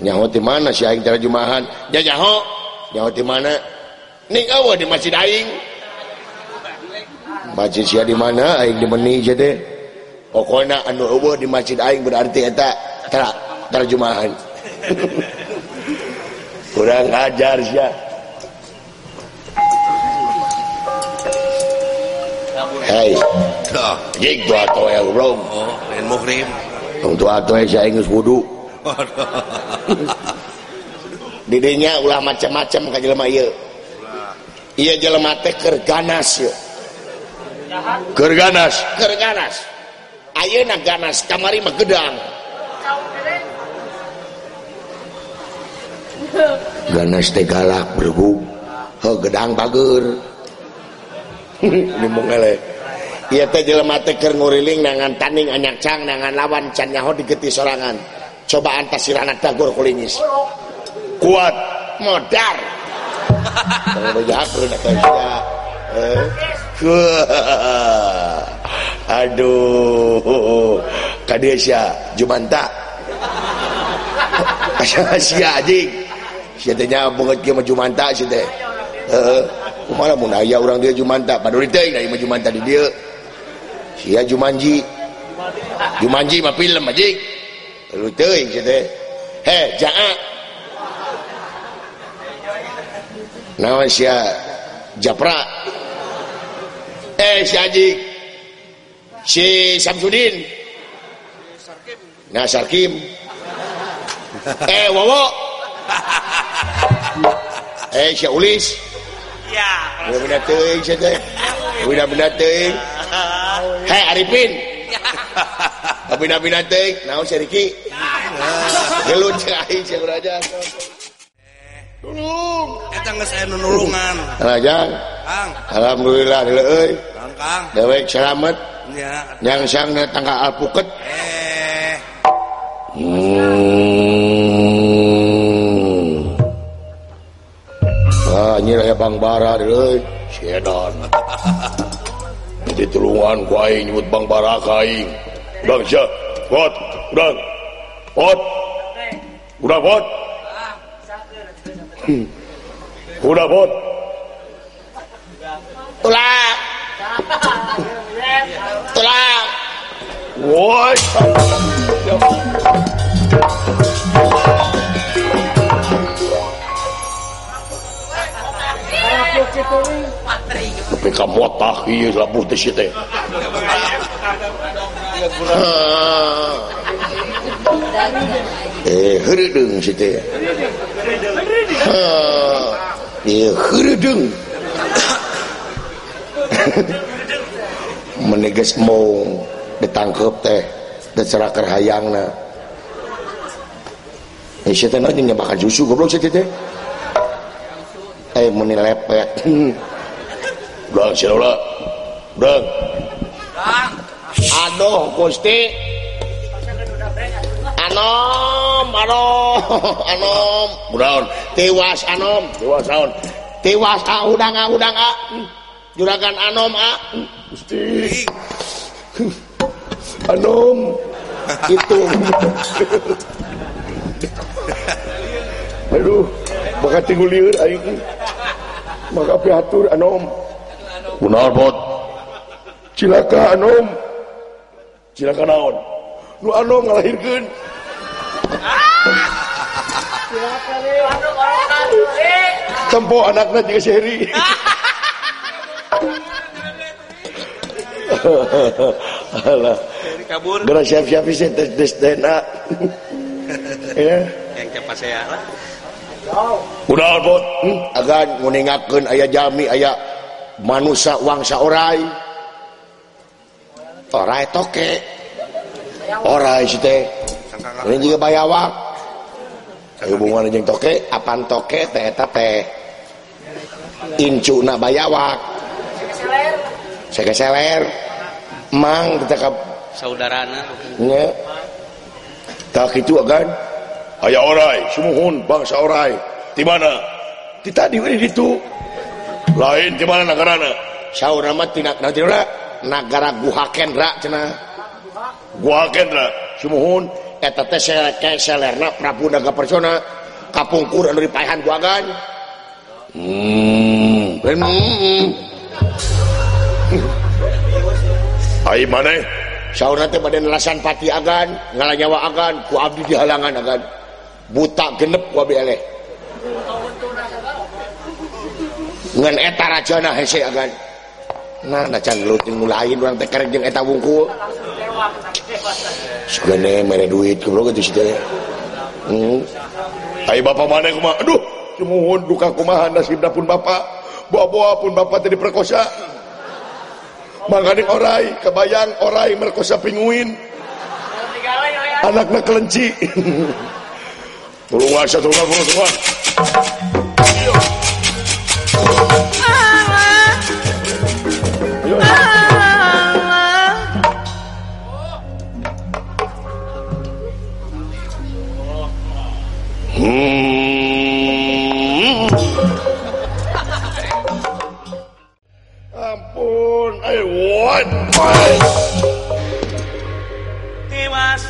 Nyaho di mana si aing tara jumahan? Nya nyaho nyaho di mana? Ning awa di masjid aing. Masjid sia di mana? Aing di meni jate pokona anu eueuh di masjid aing berarti eta terjemahan kurang ajar sia Hei, jik tua tua ya belum. Oh, lain muhrim. Tung tua tua saya ingus wudu. Didinya ulah macam-macam ka jelema ieu. Iya jelema teh keur ganas ye. Keur ganas, keur ganas. ayeuna ganas kamari mah gedang. Ganas teh galak bergug heuh gedang bageur nimung eleh ieu teh jelema teh keur nguriling nangan tanding anyak cang nangan lawan can nyaho digeti sorangan. Cobaan tasirana dagor kulingis kuat. Modar. Kalau jahat, kalau nak eh, Aduh Kadesya Jumanta sia anjing Sia teh nya beungeut kieu mah Jumanta sia teh. Heeh. Kumaha mun aya urang dia Jumanta, paduri teh da mah Jumanta di dieu. Sia Jumanji. Jumanji mah film anjing. lu teuing sia teh. He, jaa. Naon sia Japra. Eh si anjing si Samsudin. Nah Sarkim. Eh Wowo. Eh si Ulis. Ya. Udah benda teing si teh. Udah benda teing hei Arifin. Bina bina teuing teing naon si Riki gelut si Aing si Raja. nulungan eh, Rajang. Kang. Alhamdulillah leueuy. Kang, Kang. dewek selamat yang sang tangga Alpuket eh. hmm. ah, nyiraya Bang Bara Sedon jadi tulungan kuaing nyebut Bang Bara ka aing. udah siap Pot. Udang pot. udah pot. udah bot tolak tolak woi tapi kamu e tak iya labur di situ ah. eh herdeng situ ya hurudung menegas mau ditangkap teh. Dan serakar hayang na. Eh setan aja bakal susu goblok sih teh. Eh meni lepet udah sila dang udah aduh gusti. anom anom Brown tewas anom. Tewas anom tewas a udang a udang a. Juragan anom a. Gusti. Anom. Itu aduh maka tinggal liur aing. Maka piatur anom. Benar bot cilaka anom. Cilaka naon? Nu anom ngalahirkeun. Tempo anaknya juga seri. Alah. kabur. Gara siap-siap sih tes tes DNA. Ya. Yang cepat saya lah. Udah bot, hmm, agan nguningakeun aya jami aya manusia wangsa orai. Orai toke. Orai sih teh. ini juga bayawak hubungan jeung toke apan toke teh eta teh. Incuna bayawak saya keseler. Mang kita ke saudarana. Nya tak itu agan. Aya orai sumuhun bangsa orai. Di mana? Di tadi ini itu lain di mana negarana saurana mah tina nagara guha kendra cenah. Guha kendra sumuhun. eta teh selerna Prabu Naga Persona kapungkur anu dipaehan buangan hmm. hmm. Hai maneh saurna teh bade nelasan pati agan ngalanyawa agan ku abdi di halangan agan. Buta genep ku abdi eleh. Ngan eta rajana hese agan. Nah nacan gelut lain urang teh kereng jeung eta wungkul. Sugane mere duit goblok itu teh hmm. Ayo bapak mana kumaha? Aduh mohon duka kumaha nasibna pun bapak. Bawa-bawa pun bapak tadi perkosa. Mangkaning orai kebayang orai merkosa pinguin. Anaknya kelenci. Tolong satu tolong tolong Hmm. Hmm. ampun tiwas.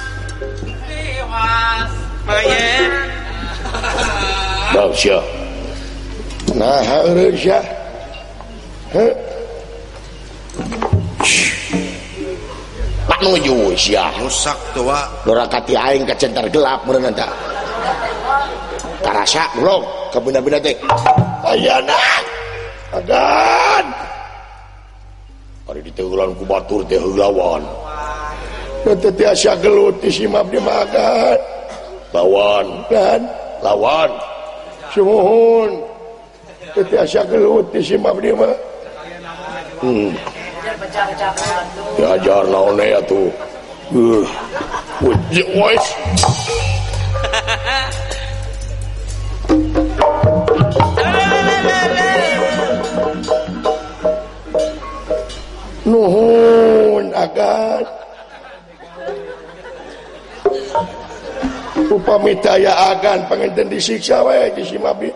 Tiwas. Nah menuju rusak tua dorakati aing ke center gelap merenang tak? karasa belum ka benda-benda teh. Ayana. Agan. Ari di ku batur teh lawan nanti tiasa gelut disimap di makan lawan. Dan lawan. Sumuhun tiasa gelut disimap di makan hmm. diajar naonnya tuh. Uh. nuhun agak upamitaya agan pengenten disiksa wae di simabi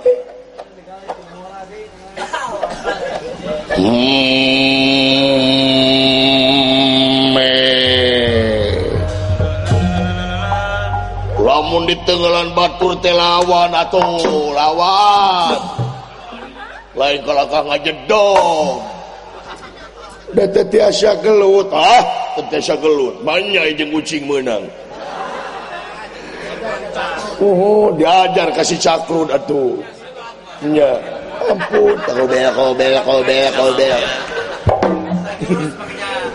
hmm, eh. lamun di tenggelan batur telawan atau lawan. Lain kalau kang aja dong tiasa gelut ah gelut. Banyak kucing menang uhuh, diajar kasih cakrun atuh. Ya ampun kobel kobel kobel kobel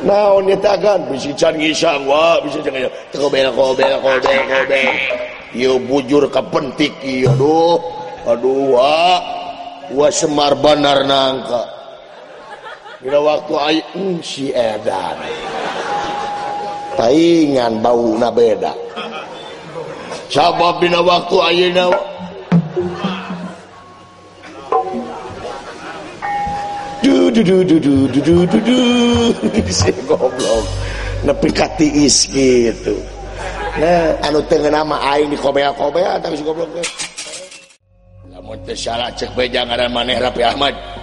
naon ya tagan? Bisa can ngisang wah bisa can ngisang. Kobel kobel kobel kobel iya bujur kepentik iya aduh. Aduh wah. Wah semar banar nangka. Bila waktu ay mm, si edan. Taingan bau na beda. Sabab bina waktu ayeuna du du du du du du du du du. Si goblok. Nepi ka tiis gitu. Nah anu teu nama aing di kobea-kobea tapi si goblok teh. Lamun teu salah cek beja ngaran maneh Rafi Ahmad.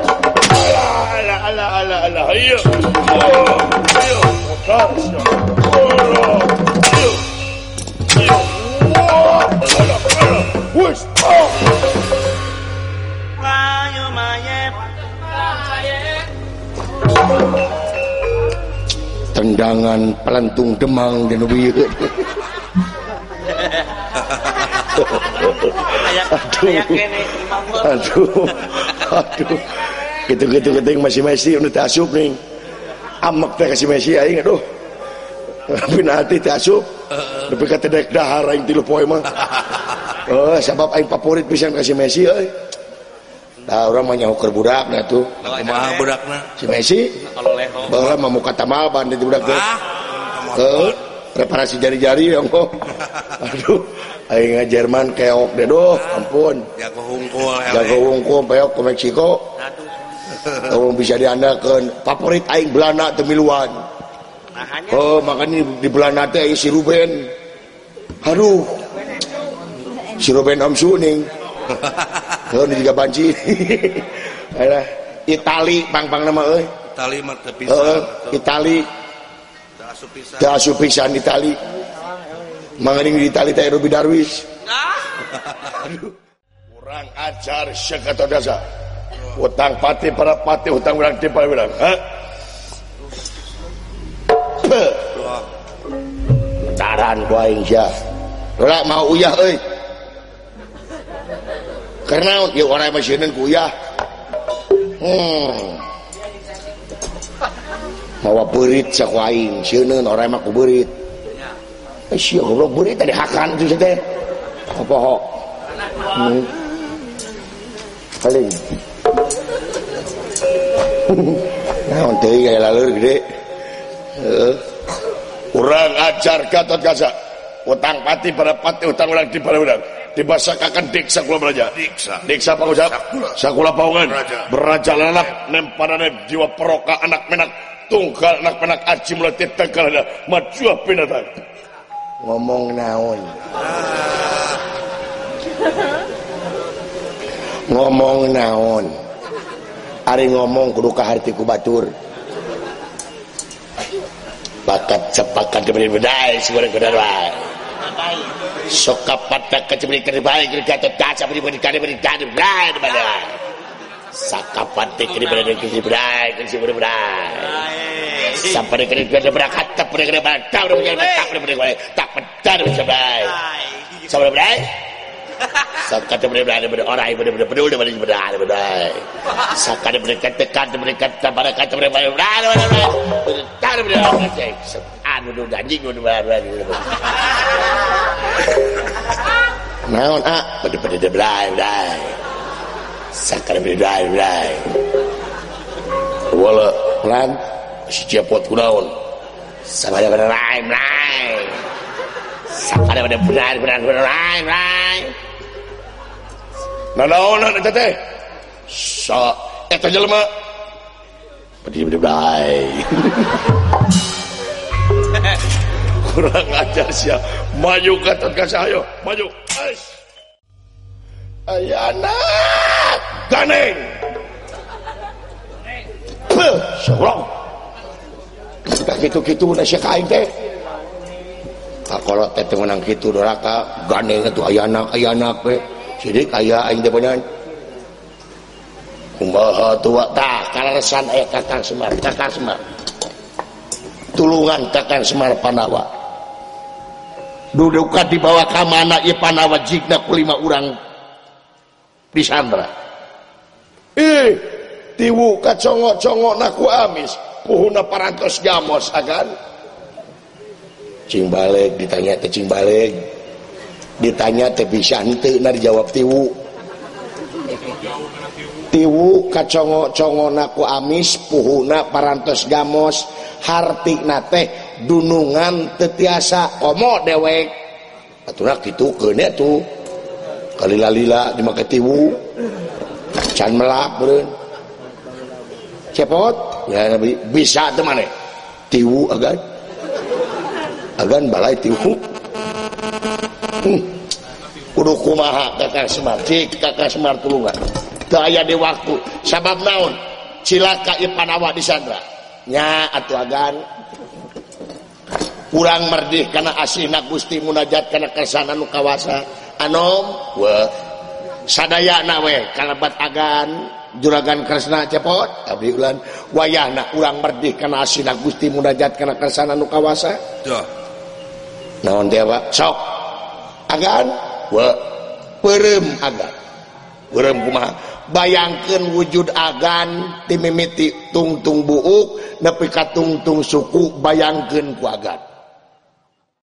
ala ala ala. Hayo hayo karsha hayo hayo wish mayo maye tendangan pelantung demang dan wirid aduh. Aduh. Aduh. gitu-gitu geting masih Messi nu teh asup ning. Amek teh kasih Messi aing aduh. Pina hati teh asup. Tapi ka tedek dahar aing tilu poe mah. Eh sabab aing favorit pisan kasih Messi euy. Eh. Nah, orang mah nyahuker budak nah tuh. Kumaha budakna? Si Messi. Kalau leho. Oh. Baheula mah muka tamaban di budak teh. Ah. Eh, reparasi jari-jari ya kok. Aduh, aing Jerman keok deh doh, ah. ampun. Jago hungkul. Jago eh. hungkul peok ke Meksiko. Aduh. oh, bisa diandakan favorit aing Belanda temiluan oh makanya di Belanda teh si Ruben. Aduh si Ruben Om Suning. Oh, ini juga banci. Alah, Itali pangpang nama euy. Itali mah pisan. Uh, Itali. Asup pisan. Teu asup pisan Itali. Mangering di Itali teh Rubi Darwis. Kurang ajar sekatodasa utang pati para pati utang urang ti para urang ha taran ku aing sia ora mau uyah euy karena ieu orang masieun ku uyah hmm mawa beurit saku aing sieun orang mah ku beurit Eh, siya goblok beurit tadi hakan tuh teh. Apa ho? Hmm. Paling. naon teh gaya laleur gede. Eh. Urang ajar Gatot Kaca. Utang pati pada pati utang ulang di pada udang dibasakakan diksa kula beraja. Diksa. Diksa pak usap sakula paungan beraja. Lalak nem jiwa peroka anak menak tunggal anak menak aji mulai tegal ada majua binatang? Ngomong naon. Ah. Ngomong naon. Ari ngomong kuduka hartiku batur. Bakat sepakat diberi bedai sebuah kedar baik. Soka patak keceberi kedar baik kerja atau kaca beri beri kari beri kari bedai bedai. Saka patik kiri beri kiri bedai kiri beri bedai. Sampai kiri bedai berakat tak beri kiri berakat tak beri berakat tak beri berakat tak beri berakat. Tak beri Sakat berada berada orang berada berada berada berada berada. Sakat berkat tekat berkat tabara kat berada berada berada. Tar berada berada. Anu do anjing do berada berada. Naon ah berada berada berada. Sakat berada berada. Wala pelan si cepot kunaon. Sabada berada berada. Sakat berada berada berada berada. nanaon na tete sa eta jelema bae kurang ajar sia. Maju ka tet ka sayo maju. Ais ayana ganeng sorong kita kitu-kitu na sia kaing teh. Kalau tetengunang kitu doraka. Ganeng itu ayana ayana kue sirik aya aing teh beneran. Kumaha tua? Tah kaleresan aya kakang semar kakang semar. Tulungan kakang semar panawa. Dudukan dibawa ka mana ieu panawa jigna kulima urang disandra eh tiwu ka congok-congok naku amis puhuna parantos gamos agan. Cing balik ditanya ke cing balik ditanya teh bisa henteu na dijawab tiwu. Tiwu kacongo-congo naku amis puhuna parantos gamos hartina teh dunungan tetiasa komo dewek. Aturak gitu kene tuh. Kalila lila dimake tiwu. Can melap beureun cepot. Ya nabi bisa maneh. Tiwu agan. Agan balai tiwu. Hmm. kudu kumaha kakak semar. Cik kakak semar tulungan. Daya di waktu. Sabab naon? Cilaka ipanawa di sandra. Nya atuh agan. Kurang merdih kana asihna Gusti munajat kana kersana nu kawasa. Anom we. Sadayana we kalabat agan. Juragan kresna cepot abdi ulan. Wayahna urang merdih kana asihna Gusti munajat kana kersana nu kawasa. Naon dewa sok. agan? Agama bayangkan wujud agan timimiti tungtung buuk nepi ka tungtung suku bayangkan kuagan